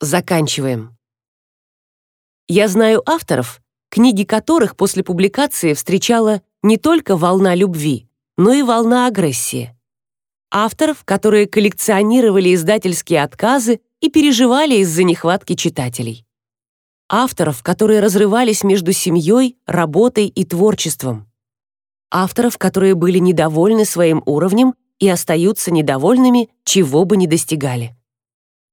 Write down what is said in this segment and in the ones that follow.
Заканчиваем. Я знаю авторов, книги которых после публикации встречала не только волна любви, но и волна агрессии. Авторов, которые коллекционировали издательские отказы и переживали из-за нехватки читателей. Авторов, которые разрывались между семьей, работой и творчеством. Авторов, которые были недовольны своим уровнем и остаются недовольными, чего бы ни достигали.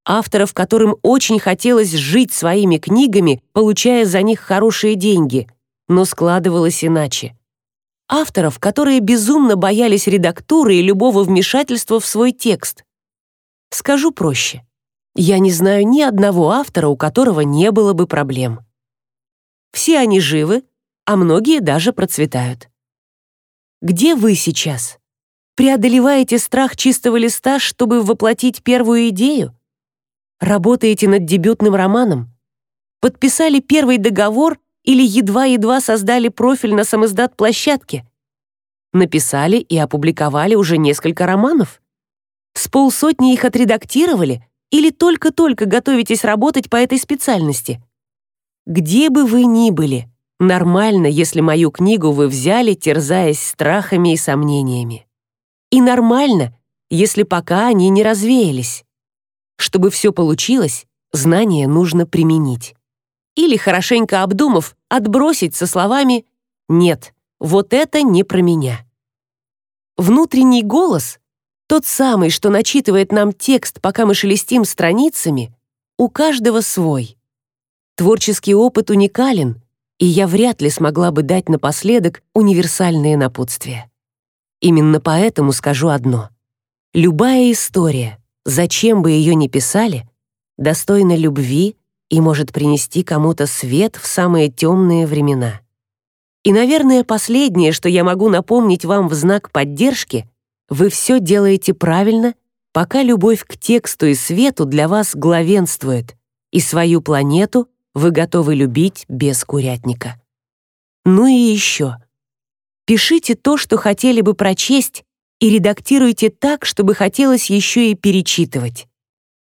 Авторов, которым очень хотелось жить своими книгами, получая за них хорошие деньги, но складывалось иначе. Авторов, которые безумно боялись редактуры и любого вмешательства в свой текст. Скажу проще. Я не знаю ни одного автора, у которого не было бы проблем. Все они живы, а многие даже процветают. Где вы сейчас? Преодолеваете страх чистого листа, чтобы воплотить первую идею? Работаете над дебютным романом? Подписали первый договор или едва-едва создали профиль на самиздат площадке? Написали и опубликовали уже несколько романов? С полсотни их отредактировали или только-только готовитесь работать по этой специальности? Где бы вы ни были, нормально, если мою книгу вы взяли, терзаясь страхами и сомнениями. И нормально, если пока они не развеялись. Чтобы все получилось, знания нужно применить. Или, хорошенько обдумав, отбросить со словами «нет, вот это не про меня». Внутренний голос, тот самый, что начитывает нам текст, пока мы шелестим страницами, у каждого свой. Творческий опыт уникален, и я вряд ли смогла бы дать напоследок универсальные напутствия. Именно поэтому скажу одно. Любая история — зачем бы ее ни писали, достойна любви и может принести кому-то свет в самые темные времена. И, наверное, последнее, что я могу напомнить вам в знак поддержки, вы все делаете правильно, пока любовь к тексту и свету для вас главенствует, и свою планету вы готовы любить без курятника. Ну и еще. Пишите то, что хотели бы прочесть, и редактируйте так, чтобы хотелось еще и перечитывать.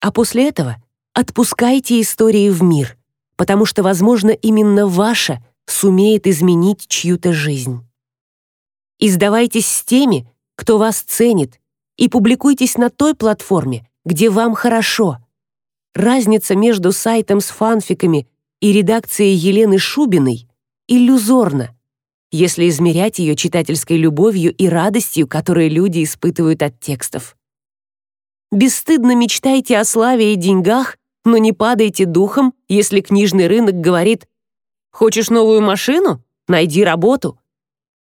А после этого отпускайте истории в мир, потому что, возможно, именно ваша сумеет изменить чью-то жизнь. Издавайтесь с теми, кто вас ценит, и публикуйтесь на той платформе, где вам хорошо. Разница между сайтом с фанфиками и редакцией Елены Шубиной иллюзорна если измерять ее читательской любовью и радостью, которые люди испытывают от текстов. Бесстыдно мечтайте о славе и деньгах, но не падайте духом, если книжный рынок говорит «Хочешь новую машину? Найди работу».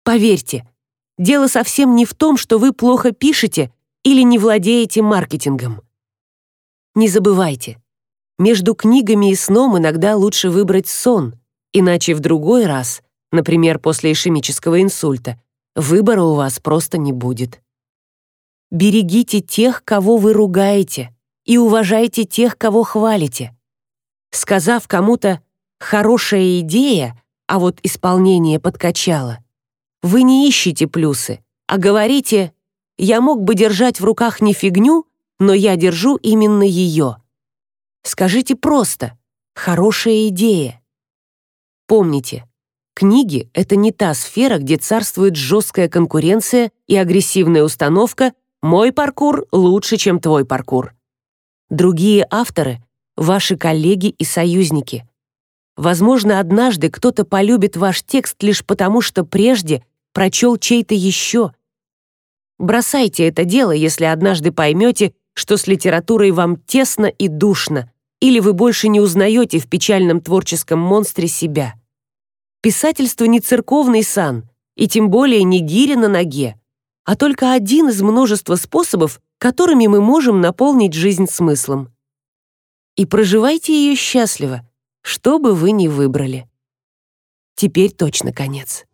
Поверьте, дело совсем не в том, что вы плохо пишете или не владеете маркетингом. Не забывайте, между книгами и сном иногда лучше выбрать сон, иначе в другой раз например, после ишемического инсульта, выбора у вас просто не будет. Берегите тех, кого вы ругаете, и уважайте тех, кого хвалите. Сказав кому-то «хорошая идея», а вот исполнение подкачало, вы не ищете плюсы, а говорите «я мог бы держать в руках не фигню, но я держу именно ее». Скажите просто «хорошая идея». Помните, Книги — это не та сфера, где царствует жесткая конкуренция и агрессивная установка «мой паркур лучше, чем твой паркур». Другие авторы — ваши коллеги и союзники. Возможно, однажды кто-то полюбит ваш текст лишь потому, что прежде прочел чей-то еще. Бросайте это дело, если однажды поймете, что с литературой вам тесно и душно, или вы больше не узнаете в печальном творческом монстре себя. Писательство не церковный сан, и тем более не гиря на ноге, а только один из множества способов, которыми мы можем наполнить жизнь смыслом. И проживайте ее счастливо, что бы вы ни выбрали. Теперь точно конец.